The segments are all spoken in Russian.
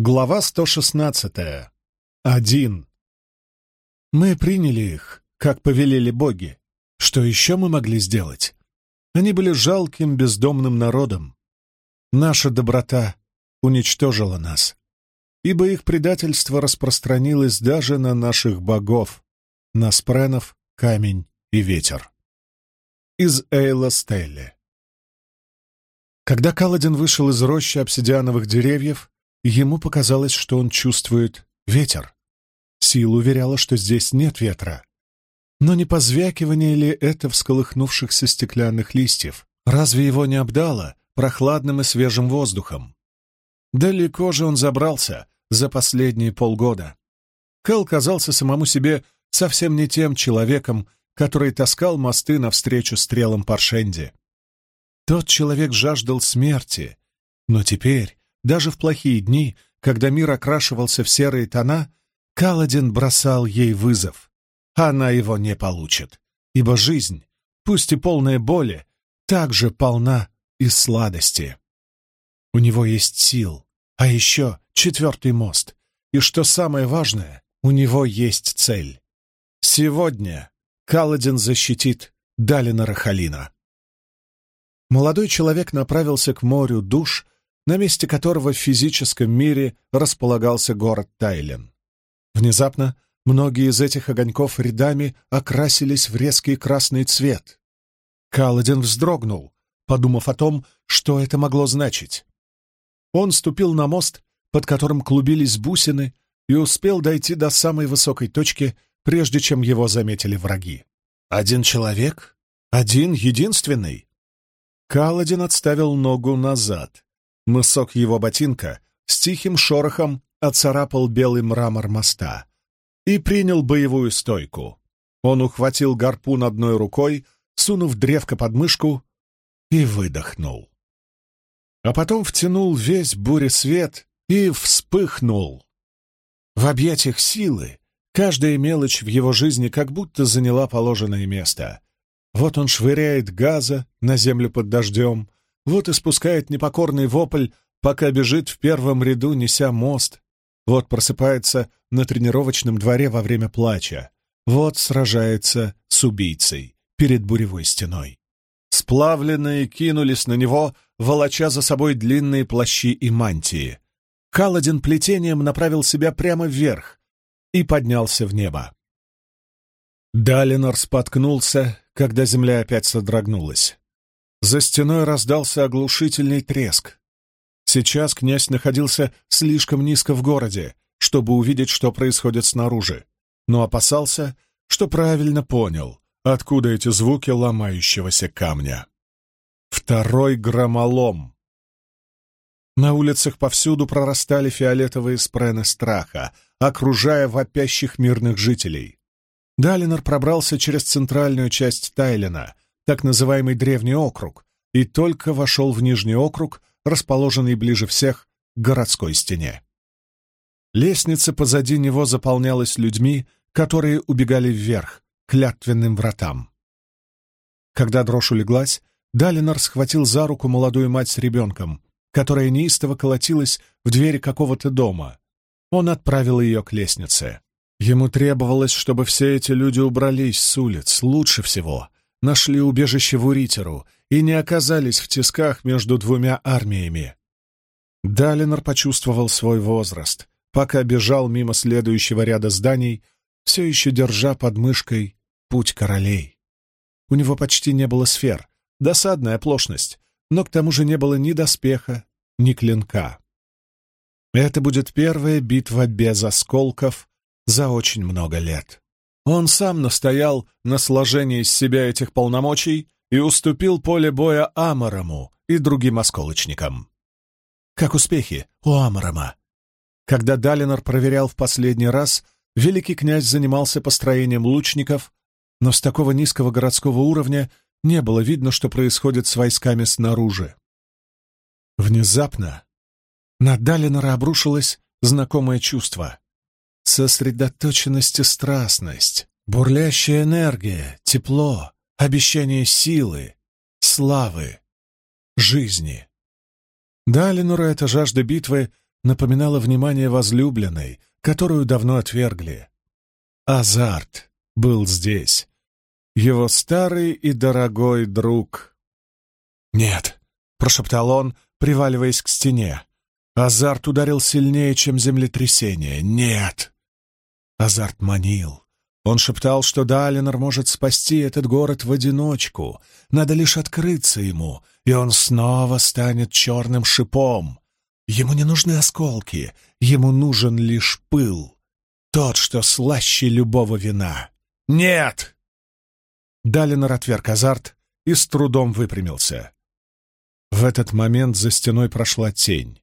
Глава 116. Один. Мы приняли их, как повелели боги. Что еще мы могли сделать? Они были жалким бездомным народом. Наша доброта уничтожила нас, ибо их предательство распространилось даже на наших богов, на спренов, камень и ветер. Из Эйла Стелли. Когда Каладин вышел из рощи обсидиановых деревьев, Ему показалось, что он чувствует ветер. Сила уверяла, что здесь нет ветра. Но не позвякивание ли это всколыхнувшихся стеклянных листьев? Разве его не обдало прохладным и свежим воздухом? Далеко же он забрался за последние полгода. Кэл казался самому себе совсем не тем человеком, который таскал мосты навстречу стрелам Паршенди. Тот человек жаждал смерти, но теперь даже в плохие дни, когда мир окрашивался в серые тона, Каладин бросал ей вызов. Она его не получит, ибо жизнь, пусть и полная боли, также полна и сладости. У него есть сил, а еще четвертый мост. И что самое важное, у него есть цель. Сегодня Каладин защитит Далина Рахалина. Молодой человек направился к морю душ, на месте которого в физическом мире располагался город Тайлен. Внезапно многие из этих огоньков рядами окрасились в резкий красный цвет. Каладин вздрогнул, подумав о том, что это могло значить. Он ступил на мост, под которым клубились бусины, и успел дойти до самой высокой точки, прежде чем его заметили враги. Один человек? Один, единственный? Каладин отставил ногу назад. Мысок его ботинка с тихим шорохом оцарапал белый мрамор моста и принял боевую стойку. Он ухватил гарпун одной рукой, сунув древко под мышку, и выдохнул. А потом втянул весь буресвет и вспыхнул. В объятиях силы каждая мелочь в его жизни как будто заняла положенное место. Вот он швыряет газа на землю под дождем, вот испускает непокорный вопль, пока бежит в первом ряду, неся мост. Вот просыпается на тренировочном дворе во время плача. Вот сражается с убийцей перед буревой стеной. Сплавленные кинулись на него, волоча за собой длинные плащи и мантии. Каладин плетением направил себя прямо вверх и поднялся в небо. Далинор споткнулся, когда земля опять содрогнулась. За стеной раздался оглушительный треск. Сейчас князь находился слишком низко в городе, чтобы увидеть, что происходит снаружи, но опасался, что правильно понял, откуда эти звуки ломающегося камня. Второй громолом. На улицах повсюду прорастали фиолетовые спрены страха, окружая вопящих мирных жителей. Далинор пробрался через центральную часть Тайлина — так называемый Древний округ, и только вошел в Нижний округ, расположенный ближе всех к городской стене. Лестница позади него заполнялась людьми, которые убегали вверх, к клятвенным вратам. Когда дрожь улеглась, Далинор схватил за руку молодую мать с ребенком, которая неистово колотилась в двери какого-то дома. Он отправил ее к лестнице. Ему требовалось, чтобы все эти люди убрались с улиц, лучше всего, нашли убежище в Уритеру и не оказались в тисках между двумя армиями. Далинор почувствовал свой возраст, пока бежал мимо следующего ряда зданий, все еще держа под мышкой путь королей. У него почти не было сфер, досадная оплошность, но к тому же не было ни доспеха, ни клинка. Это будет первая битва без осколков за очень много лет. Он сам настоял на сложении из себя этих полномочий и уступил поле боя Амарому и другим осколочникам. Как успехи у Амарама? Когда Далинор проверял в последний раз, великий князь занимался построением лучников, но с такого низкого городского уровня не было видно, что происходит с войсками снаружи. Внезапно на Далинора обрушилось знакомое чувство сосредоточенность и страстность, бурлящая энергия, тепло, обещание силы, славы, жизни. Далинура эта жажда битвы напоминало внимание возлюбленной, которую давно отвергли. Азарт был здесь. Его старый и дорогой друг. «Нет», — прошептал он, приваливаясь к стене. Азарт ударил сильнее, чем землетрясение. «Нет!» Азарт манил. Он шептал, что Далинор может спасти этот город в одиночку. Надо лишь открыться ему, и он снова станет черным шипом. Ему не нужны осколки, ему нужен лишь пыл. Тот, что слаще любого вина. «Нет!» Далинор отверг азарт и с трудом выпрямился. В этот момент за стеной прошла тень.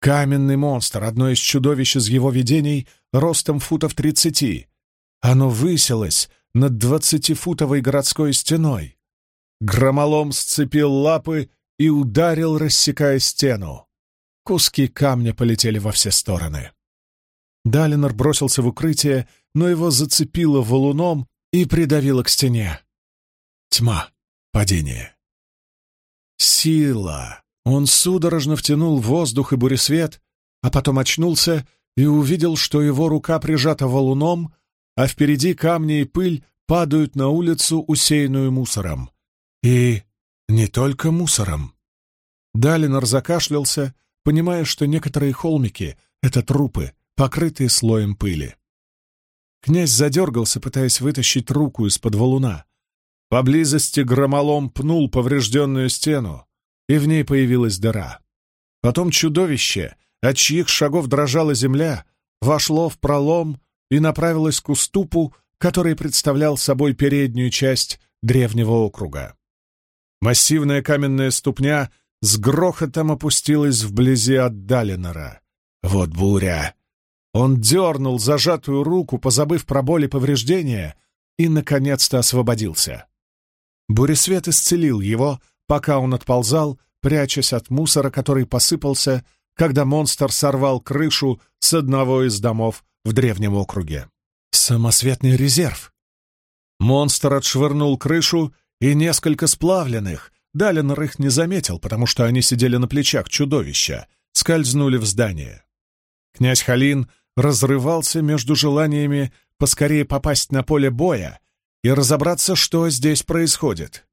Каменный монстр, одно из чудовищ из его видений, ростом футов тридцати. Оно высилось над двадцатифутовой городской стеной. Громолом сцепил лапы и ударил, рассекая стену. Куски камня полетели во все стороны. Далинор бросился в укрытие, но его зацепило валуном и придавило к стене. Тьма. Падение. Сила. Он судорожно втянул воздух и буресвет, а потом очнулся и увидел, что его рука прижата валуном, а впереди камни и пыль падают на улицу, усеянную мусором. И не только мусором. Далинор закашлялся, понимая, что некоторые холмики — это трупы, покрытые слоем пыли. Князь задергался, пытаясь вытащить руку из-под валуна. Поблизости громолом пнул поврежденную стену, и в ней появилась дыра. Потом чудовище, от чьих шагов дрожала земля, вошло в пролом и направилось к уступу, который представлял собой переднюю часть древнего округа. Массивная каменная ступня с грохотом опустилась вблизи от Далинора. Вот буря! Он дернул зажатую руку, позабыв про боль и повреждения, и, наконец-то, освободился. Буресвет исцелил его, пока он отползал, прячась от мусора, который посыпался, когда монстр сорвал крышу с одного из домов в древнем округе. Самосветный резерв. Монстр отшвырнул крышу, и несколько сплавленных, Далинор их не заметил, потому что они сидели на плечах чудовища, скользнули в здание. Князь Халин разрывался между желаниями поскорее попасть на поле боя и разобраться, что здесь происходит.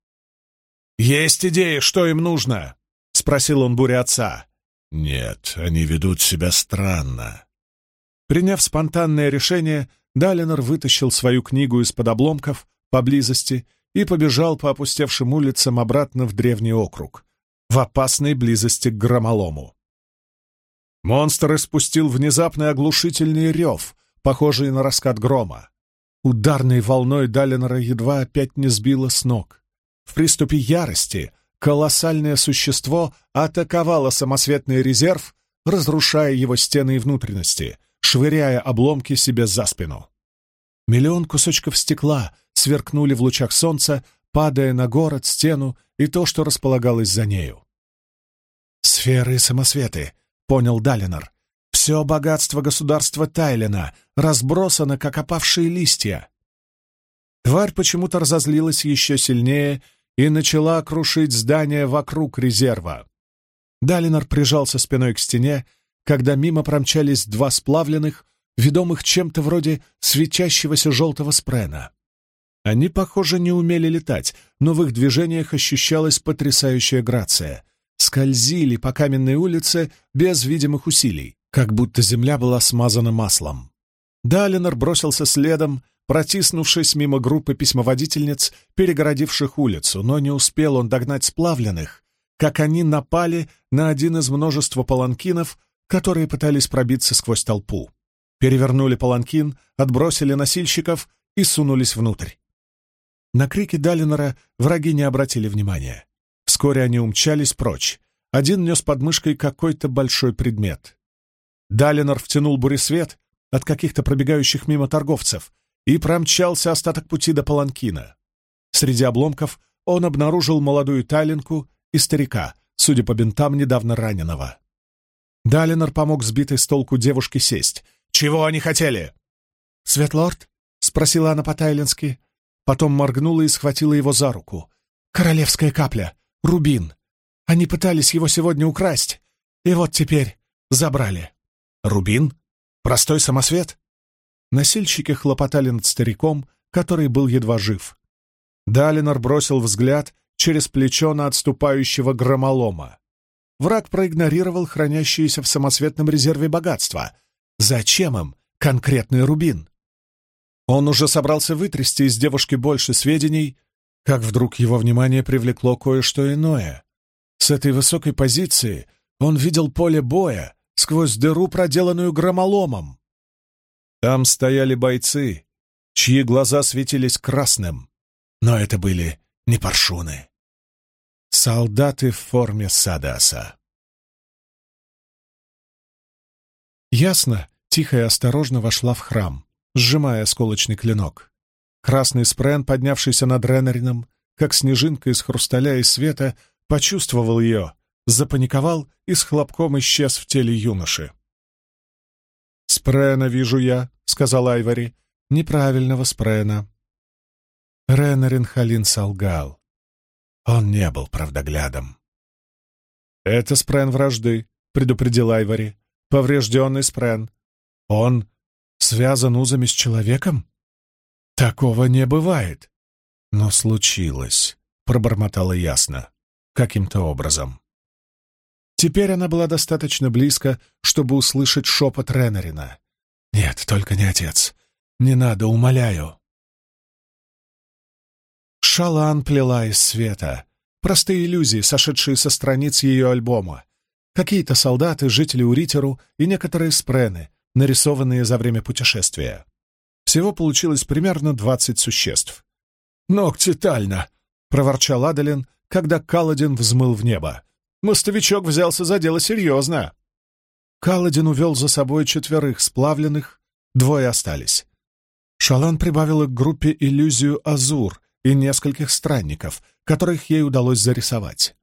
«Есть идеи, что им нужно?» — спросил он буря отца. «Нет, они ведут себя странно». Приняв спонтанное решение, Далинор вытащил свою книгу из-под обломков поблизости и побежал по опустевшим улицам обратно в древний округ, в опасной близости к громолому. Монстр испустил внезапный оглушительный рев, похожий на раскат грома. Ударной волной Далинора едва опять не сбило с ног. В приступе ярости колоссальное существо атаковало самосветный резерв, разрушая его стены и внутренности, швыряя обломки себе за спину. Миллион кусочков стекла сверкнули в лучах солнца, падая на город, стену и то, что располагалось за нею. «Сферы и самосветы», — понял Далинор. «Все богатство государства Тайлена разбросано, как опавшие листья». Тварь почему-то разозлилась еще сильнее и начала крушить здания вокруг резерва. Далинор прижался спиной к стене, когда мимо промчались два сплавленных, ведомых чем-то вроде светящегося желтого спрена. Они, похоже, не умели летать, но в их движениях ощущалась потрясающая грация. Скользили по каменной улице без видимых усилий, как будто земля была смазана маслом. Далинор бросился следом, протиснувшись мимо группы письмоводительниц, перегородивших улицу, но не успел он догнать сплавленных, как они напали на один из множества паланкинов, которые пытались пробиться сквозь толпу. Перевернули паланкин, отбросили носильщиков и сунулись внутрь. На крики Далинора враги не обратили внимания. Вскоре они умчались прочь. Один нес под мышкой какой-то большой предмет. Далинор втянул буресвет от каких-то пробегающих мимо торговцев, и промчался остаток пути до Паланкина. Среди обломков он обнаружил молодую Талинку и старика, судя по бинтам, недавно раненого. Далинор помог сбитой с толку девушке сесть. «Чего они хотели?» «Светлорд?» — спросила она по-тайлински. Потом моргнула и схватила его за руку. «Королевская капля! Рубин! Они пытались его сегодня украсть, и вот теперь забрали!» Рубин? Простой самосвет? Носильщики хлопотали над стариком, который был едва жив. Далинор бросил взгляд через плечо на отступающего громолома. Враг проигнорировал хранящиеся в самосветном резерве богатства. Зачем им конкретный рубин? Он уже собрался вытрясти из девушки больше сведений, как вдруг его внимание привлекло кое-что иное. С этой высокой позиции он видел поле боя сквозь дыру, проделанную громоломом. Там стояли бойцы, чьи глаза светились красным, но это были не паршуны. Солдаты в форме Садаса. Ясно, тихо и осторожно вошла в храм, сжимая осколочный клинок. Красный спрен, поднявшийся над Реннерином, как снежинка из хрусталя и света, почувствовал ее, запаниковал и с хлопком исчез в теле юноши. «Спрена вижу я», — сказал Айвори. «Неправильного спрена». Реннерин Халин солгал. Он не был правдоглядом. «Это спрен вражды», — предупредил Айвори. «Поврежденный спрен. Он связан узами с человеком? Такого не бывает». «Но случилось», — пробормотала ясно, каким-то образом. Теперь она была достаточно близко, чтобы услышать шепот Реннерина. «Нет, только не отец. Не надо, умоляю». Шалан плела из света. Простые иллюзии, сошедшие со страниц ее альбома. Какие-то солдаты, жители Уритеру и некоторые спрены, нарисованные за время путешествия. Всего получилось примерно двадцать существ. «Ногти Тальна!» — проворчал Адалин, когда Каладин взмыл в небо. Мостовичок взялся за дело серьезно. Каладин увел за собой четверых сплавленных, двое остались. Шалан прибавила к группе иллюзию Азур и нескольких странников, которых ей удалось зарисовать.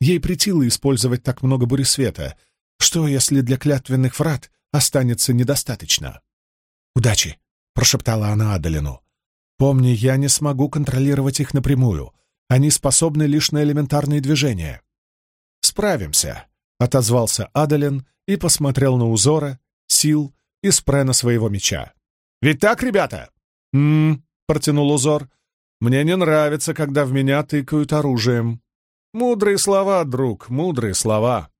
Ей притило использовать так много буресвета. Что, если для клятвенных врат останется недостаточно? «Удачи!» — прошептала она Адалину. «Помни, я не смогу контролировать их напрямую. Они способны лишь на элементарные движения. «Справимся», — отозвался Адалин и посмотрел на узора, сил и спрена своего меча. «Ведь так, ребята?» «М-м», протянул узор. «Мне не нравится, когда в меня тыкают оружием». «Мудрые слова, друг, мудрые слова».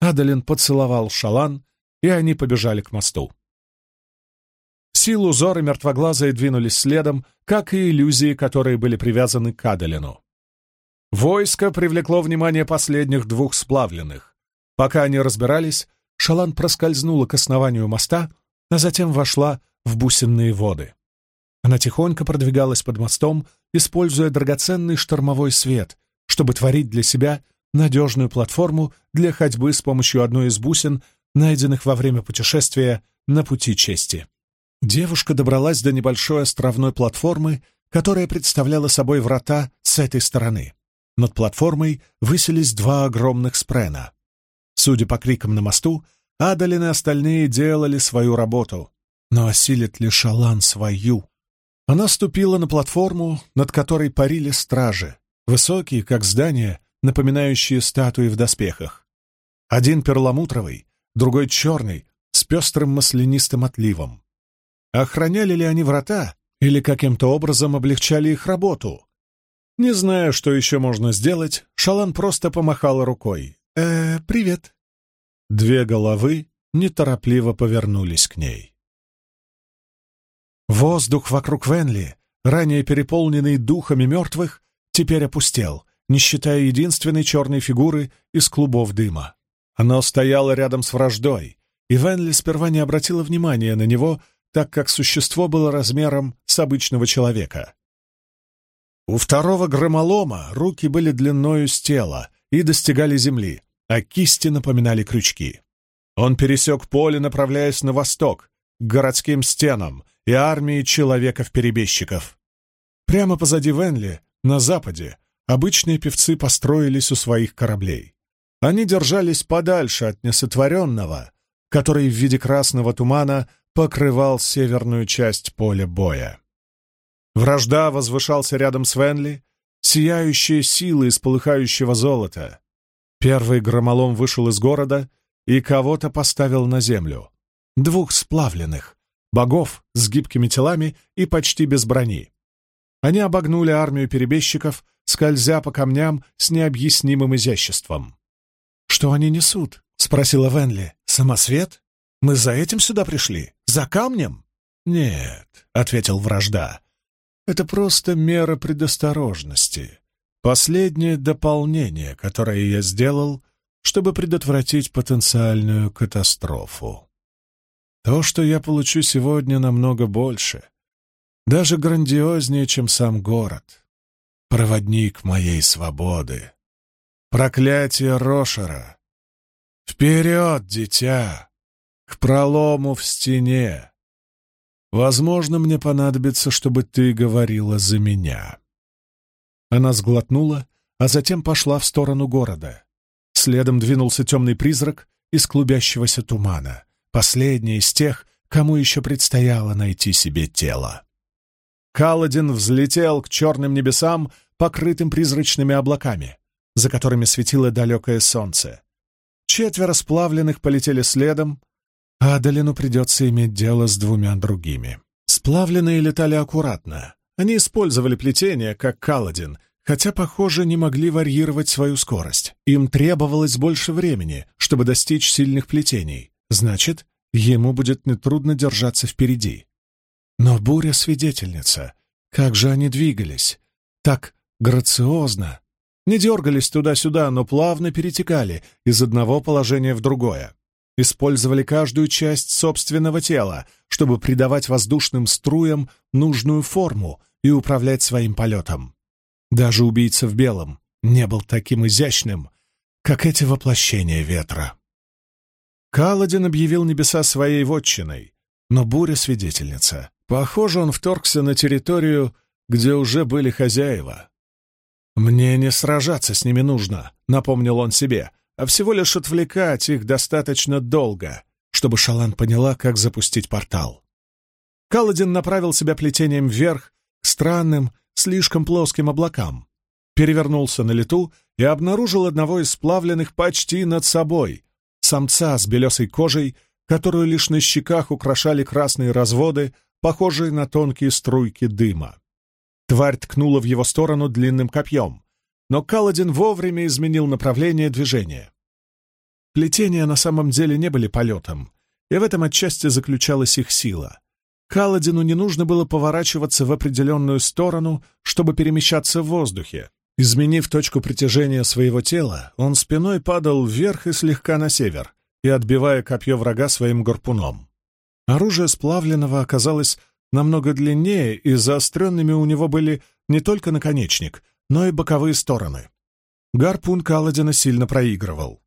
Адалин поцеловал шалан, и они побежали к мосту. Сил узоры мертвоглазые двинулись следом, как и иллюзии, которые были привязаны к Адалину. Войско привлекло внимание последних двух сплавленных. Пока они разбирались, Шалан проскользнула к основанию моста, а затем вошла в бусинные воды. Она тихонько продвигалась под мостом, используя драгоценный штормовой свет, чтобы творить для себя надежную платформу для ходьбы с помощью одной из бусин, найденных во время путешествия на пути чести. Девушка добралась до небольшой островной платформы, которая представляла собой врата с этой стороны. Над платформой высились два огромных спрена. Судя по крикам на мосту, Адалин и остальные делали свою работу. Но осилит ли Шалан свою? Она ступила на платформу, над которой парили стражи, высокие, как здания, напоминающие статуи в доспехах. Один перламутровый, другой черный, с пестрым маслянистым отливом. Охраняли ли они врата или каким-то образом облегчали их работу? Не зная, что еще можно сделать, Шалан просто помахала рукой. «Э, привет». Две головы неторопливо повернулись к ней. Воздух вокруг Венли, ранее переполненный духами мертвых, теперь опустел, не считая единственной черной фигуры из клубов дыма. Оно стояло рядом с враждой, и Венли сперва не обратила внимания на него, так как существо было размером с обычного человека. У второго громолома руки были длиною с тела и достигали земли, а кисти напоминали крючки. Он пересек поле, направляясь на восток, к городским стенам и армии человеков-перебежчиков. Прямо позади Венли, на западе, обычные певцы построились у своих кораблей. Они держались подальше от несотворенного, который в виде красного тумана покрывал северную часть поля боя. Вражда возвышался рядом с Венли, сияющая сила из полыхающего золота. Первый громолом вышел из города и кого-то поставил на землю. двух сплавленных, богов с гибкими телами и почти без брони. Они обогнули армию перебежчиков, скользя по камням с необъяснимым изяществом. «Что они несут?» — спросила Венли. «Самосвет? Мы за этим сюда пришли? За камнем?» «Нет», — ответил вражда. «Это просто мера предосторожности. Последнее дополнение, которое я сделал, чтобы предотвратить потенциальную катастрофу. То, что я получу сегодня, намного больше, даже грандиознее, чем сам город. Проводник моей свободы. Проклятие Рошера. Вперед, дитя! К пролому в стене. Возможно, мне понадобится, чтобы ты говорила за меня. Она сглотнула, а затем пошла в сторону города. Следом двинулся темный призрак из клубящегося тумана, последний из тех, кому еще предстояло найти себе тело. Каладин взлетел к черным небесам, покрытым призрачными облаками, за которыми светило далекое солнце. Четверо сплавленных полетели следом, Адалину придется иметь дело с двумя другими. Сплавленные летали аккуратно. Они использовали плетение, как Каладин, хотя, похоже, не могли варьировать свою скорость. Им требовалось больше времени, чтобы достичь сильных плетений. Значит, ему будет нетрудно держаться впереди. Но буря-свидетельница. Как же они двигались? Так грациозно. Не дергались туда-сюда, но плавно перетекали из одного положения в другое. Использовали каждую часть собственного тела, чтобы придавать воздушным струям нужную форму и управлять своим полетом. Даже убийца в белом не был таким изящным, как эти воплощения ветра. Каладин объявил небеса своей вотчиной, но буря — свидетельница. Похоже, он вторгся на территорию, где уже были хозяева. «Мне не сражаться с ними нужно», — напомнил он себе, «а всего лишь отвлекать их достаточно долго, чтобы Шалан поняла, как запустить портал». Каладин направил себя плетением вверх к странным, слишком плоским облакам, перевернулся на лету и обнаружил одного из сплавленных почти над собой, самца с белесой кожей, которую лишь на щеках украшали красные разводы, похожие на тонкие струйки дыма. Тварь ткнула в его сторону длинным копьем, но Каладин вовремя изменил направление движения. Плетения на самом деле не были полетом, и в этом отчасти заключалась их сила. Каладину не нужно было поворачиваться в определенную сторону, чтобы перемещаться в воздухе. Изменив точку притяжения своего тела, он спиной падал вверх и слегка на север, и отбивая копье врага своим гарпуном. Оружие сплавленного оказалось намного длиннее, и заостренными у него были не только наконечник, но и боковые стороны. Гарпун Каладина сильно проигрывал.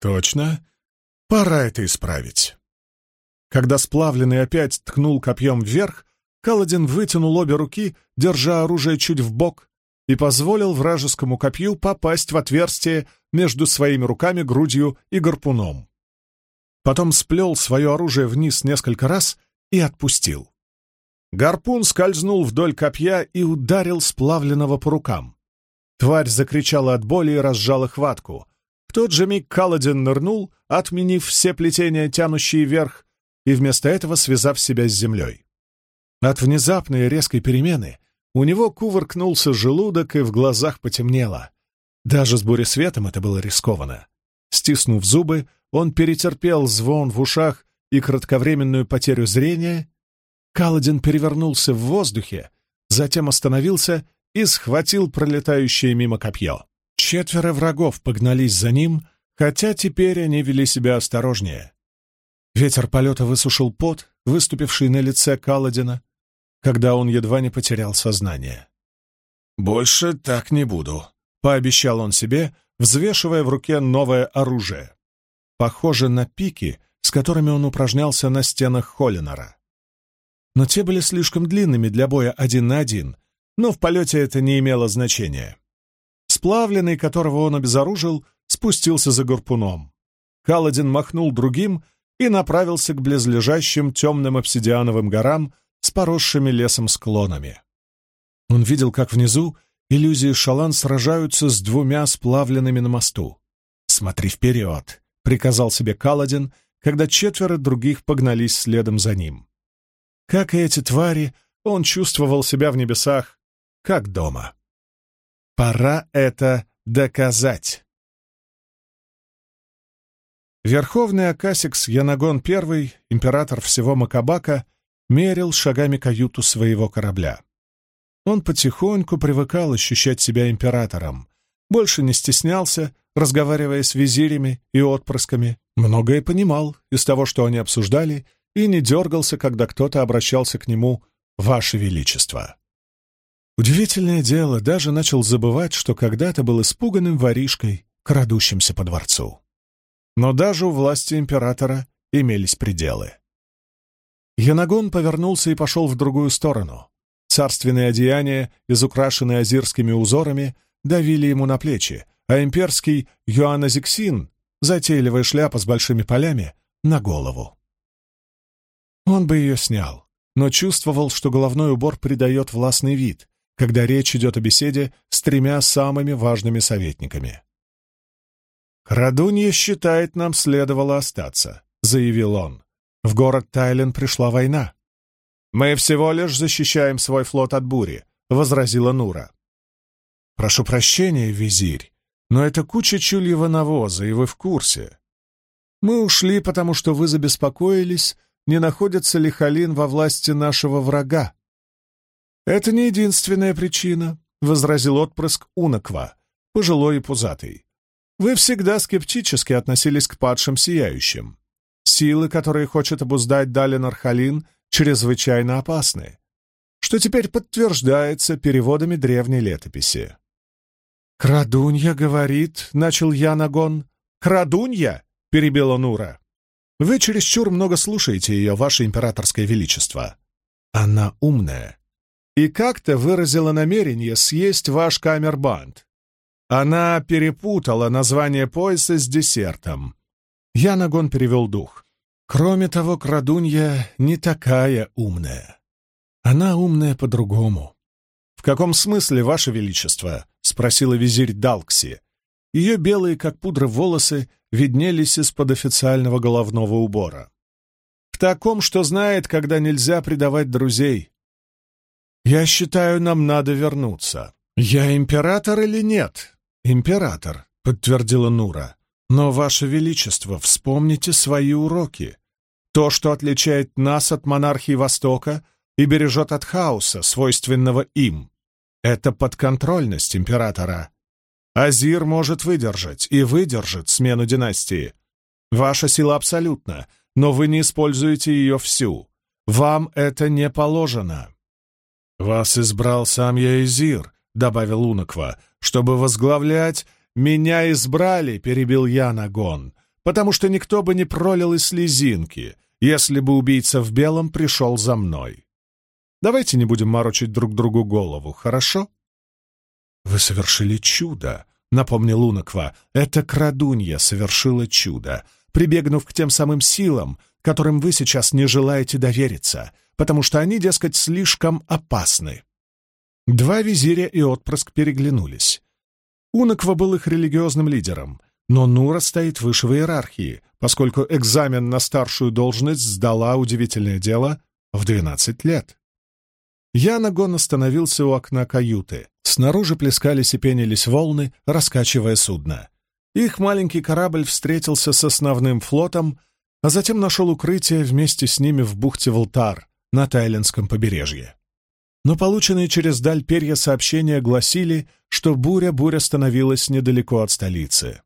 Точно. Пора это исправить. Когда сплавленный опять ткнул копьем вверх, Каладин вытянул обе руки, держа оружие чуть в бок, и позволил вражескому копью попасть в отверстие между своими руками, грудью и гарпуном потом сплел свое оружие вниз несколько раз и отпустил. Гарпун скользнул вдоль копья и ударил сплавленного по рукам. Тварь закричала от боли и разжала хватку. В тот же миг Каладин нырнул, отменив все плетения, тянущие вверх, и вместо этого связав себя с землей. От внезапной резкой перемены у него кувыркнулся желудок, и в глазах потемнело. Даже с буресветом это было рискованно. Стиснув зубы, он перетерпел звон в ушах и кратковременную потерю зрения. Каладин перевернулся в воздухе, затем остановился и схватил пролетающее мимо копье. Четверо врагов погнались за ним, хотя теперь они вели себя осторожнее. Ветер полета высушил пот, выступивший на лице Каладина, когда он едва не потерял сознание. «Больше так не буду», — пообещал он себе, взвешивая в руке новое оружие похоже на пики, с которыми он упражнялся на стенах Холлинора. Но те были слишком длинными для боя один на один, но в полете это не имело значения. Сплавленный, которого он обезоружил, спустился за гарпуном. Каладин махнул другим и направился к близлежащим темным обсидиановым горам с поросшими лесом склонами. Он видел, как внизу иллюзии Шалан сражаются с двумя сплавленными на мосту. «Смотри вперед!» — приказал себе Каладин, когда четверо других погнались следом за ним. Как и эти твари, он чувствовал себя в небесах, как дома. Пора это доказать. Верховный Акасикс Янагон I, император всего Макабака, мерил шагами каюту своего корабля. Он потихоньку привыкал ощущать себя императором, больше не стеснялся, разговаривая с визирями и отпрысками, многое понимал из того, что они обсуждали, и не дергался, когда кто-то обращался к нему «Ваше Величество». Удивительное дело, даже начал забывать, что когда-то был испуганным воришкой, крадущимся по дворцу. Но даже у власти императора имелись пределы. Янагон повернулся и пошел в другую сторону. Царственные одеяния, изукрашенные азирскими узорами, давили ему на плечи, а имперский Йоанназиксин, затейливая шляпа с большими полями, на голову. Он бы ее снял, но чувствовал, что головной убор придает властный вид, когда речь идет о беседе с тремя самыми важными советниками. «Крадунья считает, нам следовало остаться», — заявил он. «В город Тайлен пришла война». «Мы всего лишь защищаем свой флот от бури», — возразила Нура. «Прошу прощения, визирь, но это куча чульего навоза, и вы в курсе. Мы ушли, потому что вы забеспокоились, не находится ли Халин во власти нашего врага. «Это не единственная причина», — возразил отпрыск Унаква, пожилой и пузатый. «Вы всегда скептически относились к падшим сияющим. Силы, которые хочет обуздать Далин Архалин, чрезвычайно опасны, что теперь подтверждается переводами древней летописи. «Крадунья говорит», — начал я нагон. «Крадунья?» — перебила Нура. «Вы чересчур много слушаете ее, ваше императорское величество. Она умная и как-то выразила намерение съесть ваш камербанд. Она перепутала название пояса с десертом. Я нагон перевел дух. Кроме того, крадунья не такая умная. Она умная по-другому. «В каком смысле, Ваше Величество?» — спросила визирь Далкси. Ее белые, как пудра, волосы виднелись из-под официального головного убора. «В таком, что знает, когда нельзя предавать друзей. Я считаю, нам надо вернуться. Я император или нет?» «Император», — подтвердила Нура. «Но, Ваше Величество, вспомните свои уроки. То, что отличает нас от монархии Востока и бережет от хаоса, свойственного им. Это подконтрольность императора. Азир может выдержать и выдержит смену династии. Ваша сила абсолютна, но вы не используете ее всю. Вам это не положено. «Вас избрал сам я Изир», — добавил Унаква, — «чтобы возглавлять...» «Меня избрали», — перебил я Нагон, «потому что никто бы не пролил и слезинки, если бы убийца в белом пришел за мной. Давайте не будем морочить друг другу голову, хорошо?» «Вы совершили чудо», — напомнил Лунаква. «Это крадунья совершила чудо, прибегнув к тем самым силам, которым вы сейчас не желаете довериться, потому что они, дескать, слишком опасны». Два визиря и отпрыск переглянулись. Унаква был их религиозным лидером, но Нура стоит выше в иерархии, поскольку экзамен на старшую должность сдала удивительное дело в 12 лет. Янагон остановился у окна каюты. Снаружи плескались и пенились волны, раскачивая судно. Их маленький корабль встретился с основным флотом, а затем нашел укрытие вместе с ними в бухте Волтар на Тайлендском побережье. Но полученные через даль перья сообщения гласили, что буря-буря становилась недалеко от столицы.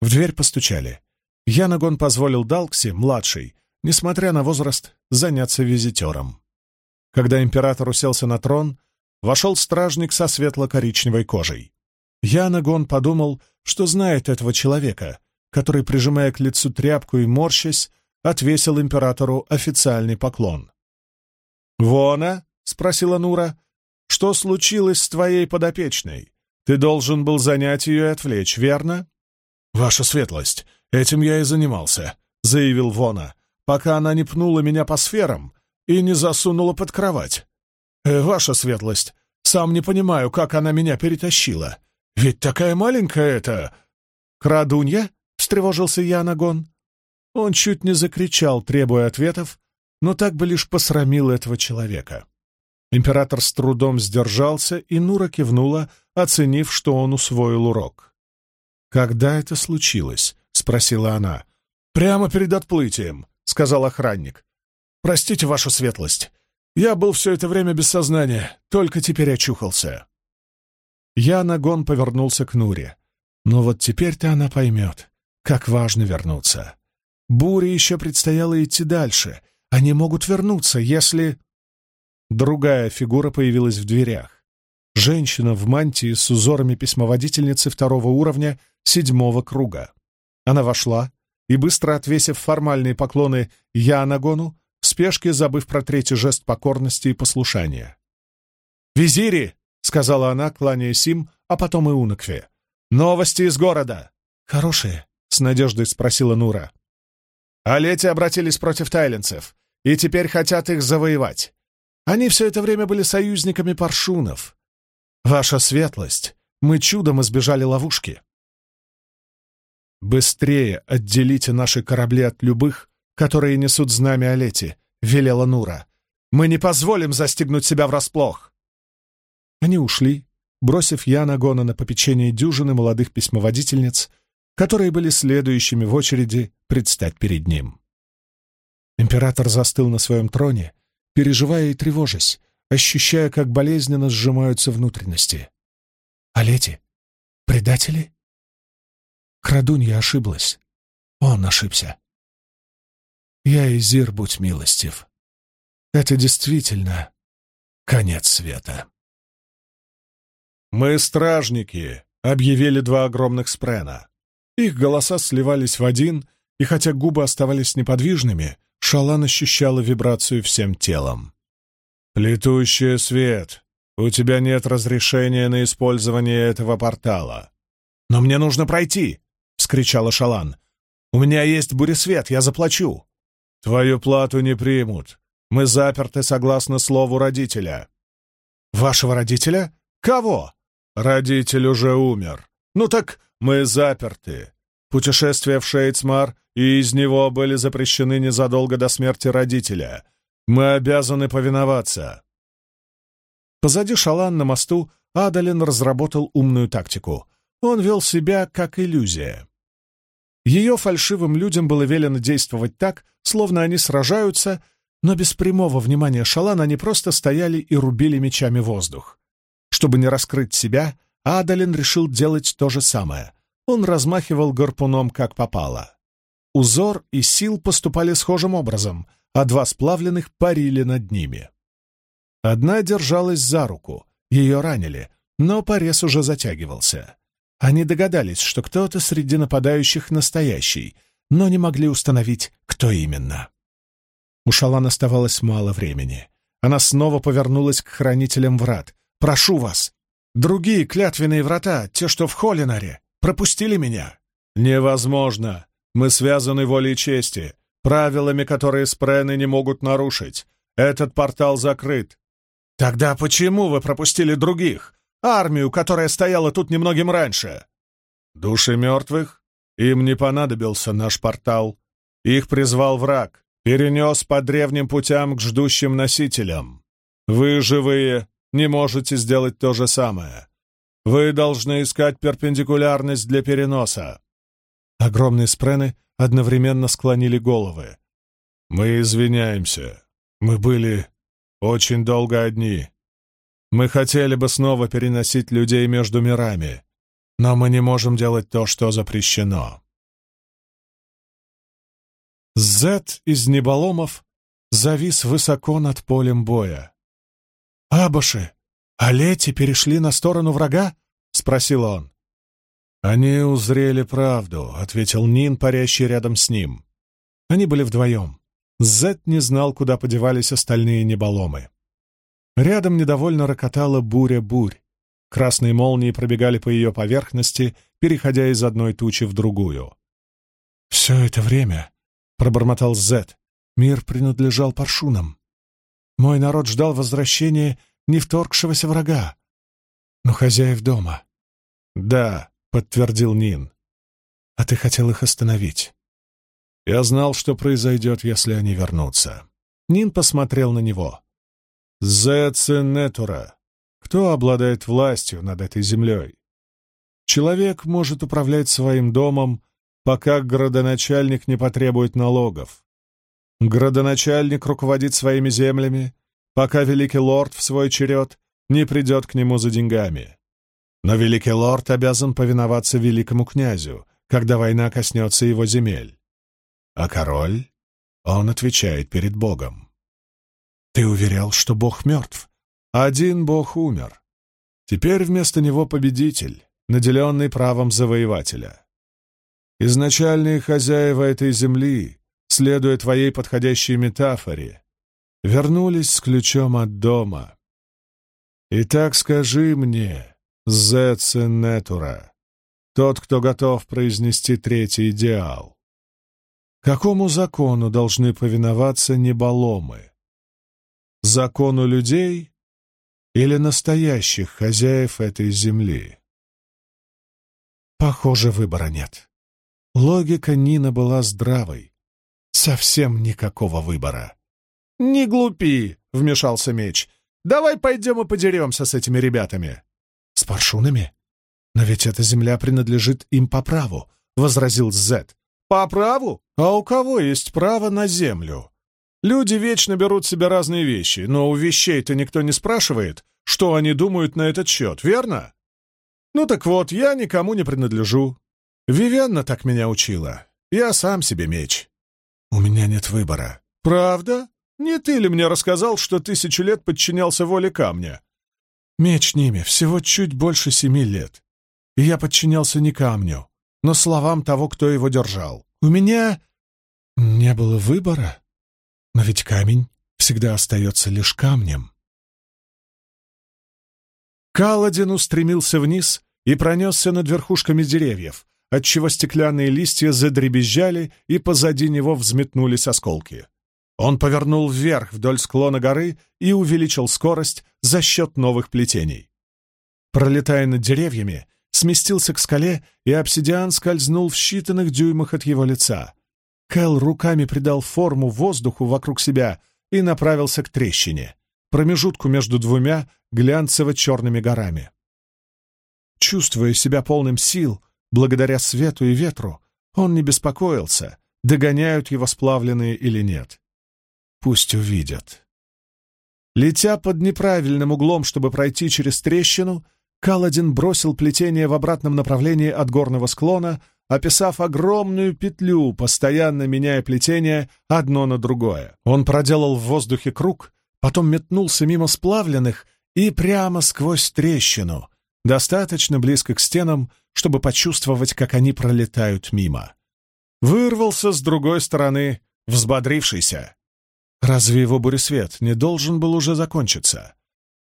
В дверь постучали. Янагон позволил Далкси, младший, несмотря на возраст, заняться визитером. Когда император уселся на трон, вошел стражник со светло-коричневой кожей. Янагон подумал, что знает этого человека, который, прижимая к лицу тряпку и морщась, отвесил императору официальный поклон. «Вона?» — спросила Нура. «Что случилось с твоей подопечной? Ты должен был занять ее и отвлечь, верно?» «Ваша светлость, этим я и занимался», — заявил Вона, «пока она не пнула меня по сферам и не засунула под кровать. Э, ваша светлость, сам не понимаю, как она меня перетащила. Ведь такая маленькая это...» «Крадунья?» — встревожился я Нагон. Он чуть не закричал, требуя ответов, но так бы лишь посрамил этого человека. Император с трудом сдержался, и Нура кивнула, оценив, что он усвоил урок. «Когда это случилось?» — спросила она. «Прямо перед отплытием», — сказал охранник. «Простите, ваша светлость. Я был все это время без сознания, только теперь очухался». Я нагон повернулся к Нуре. Но вот теперь-то она поймет, как важно вернуться. Буре еще предстояло идти дальше. Они могут вернуться, если... Другая фигура появилась в дверях. Женщина в мантии с узорами письмоводительницы второго уровня седьмого круга. Она вошла и, быстро отвесив формальные поклоны Янагону, в спешке забыв про третий жест покорности и послушания. «Визири!» — сказала она, кланяясь им, а потом и Унакве. «Новости из города!» «Хорошие?» — с надеждой спросила Нура. «Алети обратились против тайленцев, и теперь хотят их завоевать. Они все это время были союзниками паршунов. Ваша светлость, мы чудом избежали ловушки. Быстрее отделите наши корабли от любых, которые несут знамя Олети, велела Нура. Мы не позволим застигнуть себя врасплох. Они ушли, бросив Яна Гона на попечение дюжины молодых письмоводительниц, которые были следующими в очереди предстать перед ним. Император застыл на своем троне, переживая и тревожась, ощущая, как болезненно сжимаются внутренности. «А? Предатели?» Крадунья ошиблась. Он ошибся. Я и Зир, будь милостив. Это действительно конец света. «Мы стражники», — объявили два огромных спрена. Их голоса сливались в один, и хотя губы оставались неподвижными, Шалан ощущала вибрацию всем телом. «Плетущий свет, у тебя нет разрешения на использование этого портала». «Но мне нужно пройти!» — вскричала Шалан. «У меня есть буресвет, я заплачу». «Твою плату не примут. Мы заперты согласно слову родителя». «Вашего родителя? Кого?» «Родитель уже умер. Ну так мы заперты. Путешествие в Шейцмар и из него были запрещены незадолго до смерти родителя. Мы обязаны повиноваться». Позади Шалан на мосту Адалин разработал умную тактику. Он вел себя как иллюзия. Ее фальшивым людям было велено действовать так, словно они сражаются, но без прямого внимания Шалан они просто стояли и рубили мечами воздух. Чтобы не раскрыть себя, Адалин решил делать то же самое. Он размахивал гарпуном как попало. Узор и сил поступали схожим образом, а два сплавленных парили над ними. Одна держалась за руку, ее ранили, но порез уже затягивался. Они догадались, что кто-то среди нападающих настоящий, но не могли установить, кто именно. У Шалан оставалось мало времени. Она снова повернулась к хранителям врат. «Прошу вас! Другие клятвенные врата, те, что в Холинаре, пропустили меня!» «Невозможно! Мы связаны волей чести, правилами, которые спрены не могут нарушить. Этот портал закрыт. Тогда почему вы пропустили других? Армию, которая стояла тут немногим раньше? Души мертвых? Им не понадобился наш портал. Их призвал враг, перенес по древним путям к ждущим носителям. Вы, живые, не можете сделать то же самое. Вы должны искать перпендикулярность для переноса. Огромные спрены одновременно склонили головы. «Мы извиняемся. Мы были очень долго одни. Мы хотели бы снова переносить людей между мирами, но мы не можем делать то, что запрещено». Зет из неболомов завис высоко над полем боя. «Абаши, а Лети перешли на сторону врага?» — спросил он. «Они узрели правду», — ответил Нин, парящий рядом с ним. Они были вдвоем. Зет не знал, куда подевались остальные неболомы. Рядом недовольно рокотала буря-бурь. Красные молнии пробегали по ее поверхности, переходя из одной тучи в другую. «Все это время», — пробормотал Зет, — «мир принадлежал паршунам. Мой народ ждал возвращения не вторгшегося врага, но хозяев дома». «Да», — подтвердил Нин. «А ты хотел их остановить». Я знал, что произойдет, если они вернутся. Нин посмотрел на него. Зеценетура. Кто обладает властью над этой землей? Человек может управлять своим домом, пока градоначальник не потребует налогов. Градоначальник руководит своими землями, пока великий лорд в свой черед не придет к нему за деньгами. Но великий лорд обязан повиноваться великому князю, когда война коснется его земель. А король, он отвечает перед Богом. Ты уверял, что Бог мертв. Один Бог умер. Теперь вместо него победитель, наделенный правом завоевателя. Изначальные хозяева этой земли, следуя твоей подходящей метафоре, вернулись с ключом от дома. Итак, скажи мне, Зеценетура, тот, кто готов произнести третий идеал, какому закону должны повиноваться неболомы? Закону людей или настоящих хозяев этой земли? Похоже, выбора нет. Логика Нина была здравой. Совсем никакого выбора. «Не глупи!» — вмешался меч. «Давай пойдем и подеремся с этими ребятами». «С паршунами? Но ведь эта земля принадлежит им по праву», — возразил Зет. «По праву? А у кого есть право на землю?» Люди вечно берут себе разные вещи, но у вещей-то никто не спрашивает, что они думают на этот счет, верно? Ну так вот, я никому не принадлежу. Вивенна так меня учила. Я сам себе меч. У меня нет выбора. Правда? Не ты ли мне рассказал, что тысячу лет подчинялся воле камня? Меч ними всего чуть больше семи лет. И я подчинялся не камню, но словам того, кто его держал. У меня не было выбора. Но ведь камень всегда остается лишь камнем. Каладин устремился вниз и пронесся над верхушками деревьев, отчего стеклянные листья задребезжали, и позади него взметнулись осколки. Он повернул вверх вдоль склона горы и увеличил скорость за счет новых плетений. Пролетая над деревьями, сместился к скале, и обсидиан скользнул в считанных дюймах от его лица. Кэл руками придал форму воздуху вокруг себя и направился к трещине, промежутку между двумя глянцево-черными горами. Чувствуя себя полным сил, благодаря свету и ветру, он не беспокоился, догоняют его сплавленные или нет. Пусть увидят. Летя под неправильным углом, чтобы пройти через трещину, Каладин бросил плетение в обратном направлении от горного склона, описав огромную петлю, постоянно меняя плетение одно на другое. Он проделал в воздухе круг, потом метнулся мимо сплавленных и прямо сквозь трещину, достаточно близко к стенам, чтобы почувствовать, как они пролетают мимо. Вырвался с другой стороны, взбодрившийся. Разве его буресвет не должен был уже закончиться?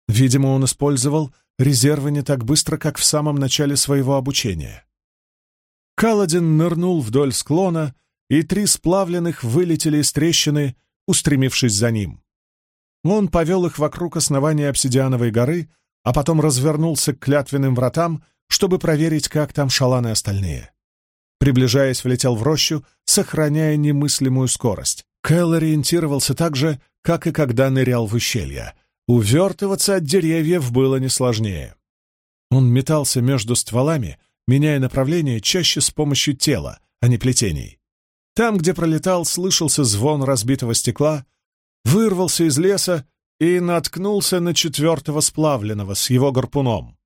Видимо, он использовал резервы не так быстро, как в самом начале своего обучения. Каладин нырнул вдоль склона, и три сплавленных вылетели из трещины, устремившись за ним. Он повел их вокруг основания обсидиановой горы, а потом развернулся к клятвенным вратам, чтобы проверить, как там шаланы остальные. Приближаясь, влетел в рощу, сохраняя немыслимую скорость. Кэл ориентировался так же, как и когда нырял в ущелье. Увертываться от деревьев было не сложнее. Он метался между стволами, меняя направление чаще с помощью тела, а не плетений. Там, где пролетал, слышался звон разбитого стекла, вырвался из леса и наткнулся на четвертого сплавленного с его гарпуном.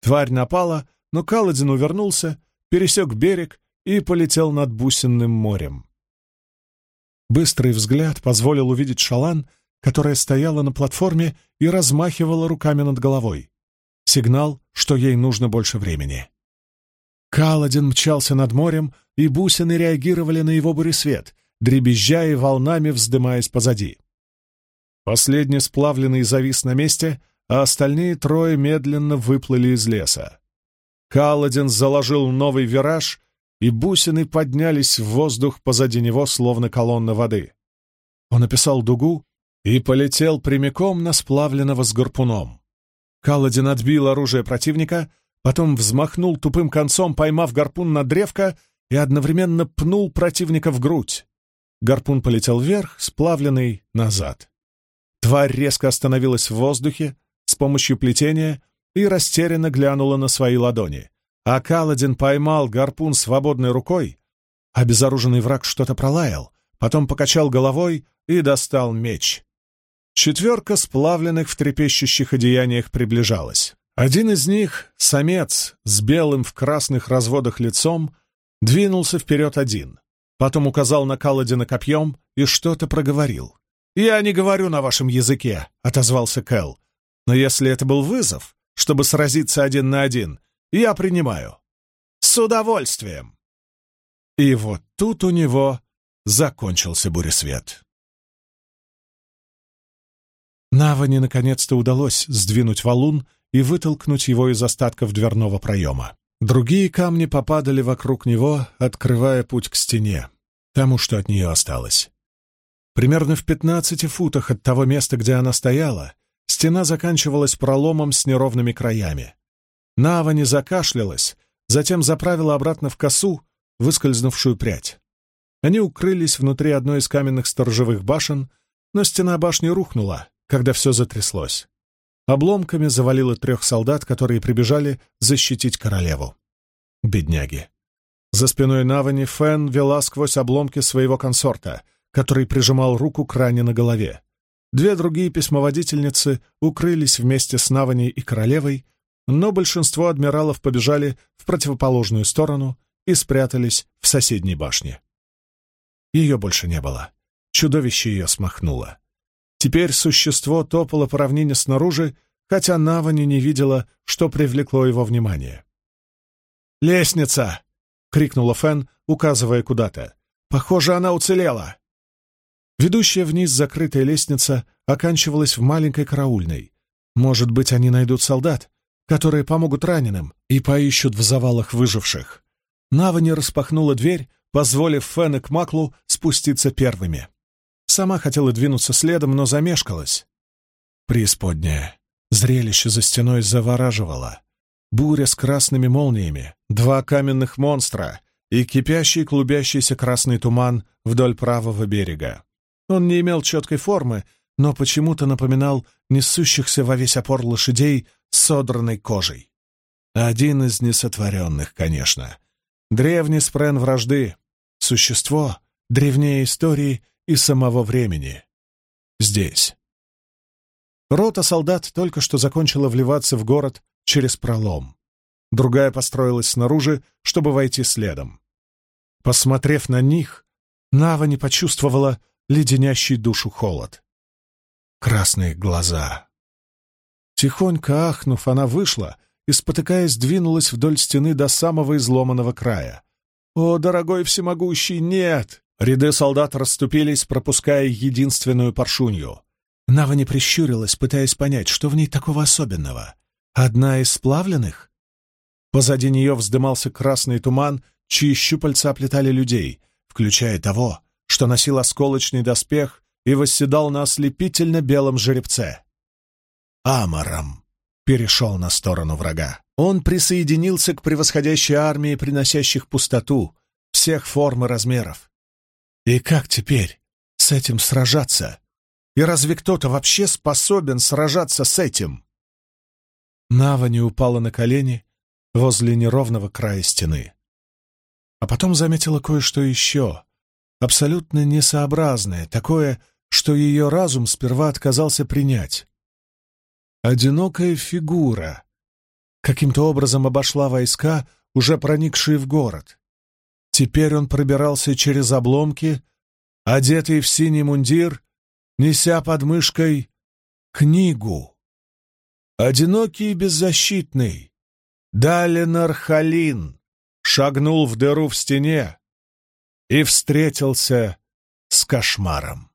Тварь напала, но Каладин увернулся, пересек берег и полетел над бусинным морем. Быстрый взгляд позволил увидеть шалан, которая стояла на платформе и размахивала руками над головой. Сигнал, что ей нужно больше времени. Каладин мчался над морем, и бусины реагировали на его буресвет, дребезжа и волнами вздымаясь позади. Последний сплавленный завис на месте, а остальные трое медленно выплыли из леса. Каладин заложил новый вираж, и бусины поднялись в воздух позади него, словно колонна воды. Он описал дугу и полетел прямиком на сплавленного с гарпуном. Каладин отбил оружие противника, потом взмахнул тупым концом, поймав гарпун на древко и одновременно пнул противника в грудь. Гарпун полетел вверх, сплавленный назад. Тварь резко остановилась в воздухе с помощью плетения и растерянно глянула на свои ладони. А Каладин поймал гарпун свободной рукой. Обезоруженный враг что-то пролаял, потом покачал головой и достал меч. Четверка сплавленных в трепещущих одеяниях приближалась. Один из них, самец с белым в красных разводах лицом, двинулся вперед один. Потом указал на Каладина копьем и что-то проговорил. «Я не говорю на вашем языке», — отозвался Кэл. «Но если это был вызов, чтобы сразиться один на один, я принимаю. С удовольствием!» И вот тут у него закончился буресвет. Навани наконец-то удалось сдвинуть валун и вытолкнуть его из остатков дверного проема. Другие камни попадали вокруг него, открывая путь к стене, тому, что от нее осталось. Примерно в пятнадцати футах от того места, где она стояла, стена заканчивалась проломом с неровными краями. Навани закашлялась, затем заправила обратно в косу выскользнувшую прядь. Они укрылись внутри одной из каменных сторожевых башен, но стена башни рухнула, когда все затряслось. Обломками завалило трех солдат, которые прибежали защитить королеву. Бедняги. За спиной Навани Фен вела сквозь обломки своего консорта, который прижимал руку к ране на голове. Две другие письмоводительницы укрылись вместе с Навани и королевой, но большинство адмиралов побежали в противоположную сторону и спрятались в соседней башне. Ее больше не было. Чудовище ее смахнуло. Теперь существо топало по равнине снаружи, хотя Навани не видела, что привлекло его внимание. «Лестница!» — крикнула Фен, указывая куда-то. «Похоже, она уцелела!» Ведущая вниз закрытая лестница оканчивалась в маленькой караульной. Может быть, они найдут солдат, которые помогут раненым и поищут в завалах выживших. Навани распахнула дверь, позволив Фен и Кмаклу спуститься первыми. Сама хотела двинуться следом, но замешкалась. Преисподняя. Зрелище за стеной завораживало. Буря с красными молниями, два каменных монстра и кипящий клубящийся красный туман вдоль правого берега. Он не имел четкой формы, но почему-то напоминал несущихся во весь опор лошадей с содранной кожей. Один из несотворенных, конечно. Древний спрен вражды. Существо, древнее истории и самого времени. Здесь. Рота солдат только что закончила вливаться в город через пролом. Другая построилась снаружи, чтобы войти следом. Посмотрев на них, Нава не почувствовала леденящий душу холод. Красные глаза. Тихонько ахнув, она вышла и, спотыкаясь, двинулась вдоль стены до самого изломанного края. «О, дорогой всемогущий, нет! Ряды солдат расступились, пропуская единственную паршунью. Нава не прищурилась, пытаясь понять, что в ней такого особенного. Одна из сплавленных? Позади нее вздымался красный туман, чьи щупальца оплетали людей, включая того, что носил осколочный доспех и восседал на ослепительно белом жеребце. Амаром перешел на сторону врага. Он присоединился к превосходящей армии, приносящих пустоту, всех форм и размеров. И как теперь с этим сражаться? И разве кто-то вообще способен сражаться с этим? Нава не упала на колени возле неровного края стены. А потом заметила кое-что еще, абсолютно несообразное, такое, что ее разум сперва отказался принять. Одинокая фигура каким-то образом обошла войска, уже проникшие в город. Теперь он пробирался через обломки, одетый в синий мундир, неся под мышкой книгу. Одинокий и беззащитный, Далинар Халин шагнул в дыру в стене и встретился с кошмаром.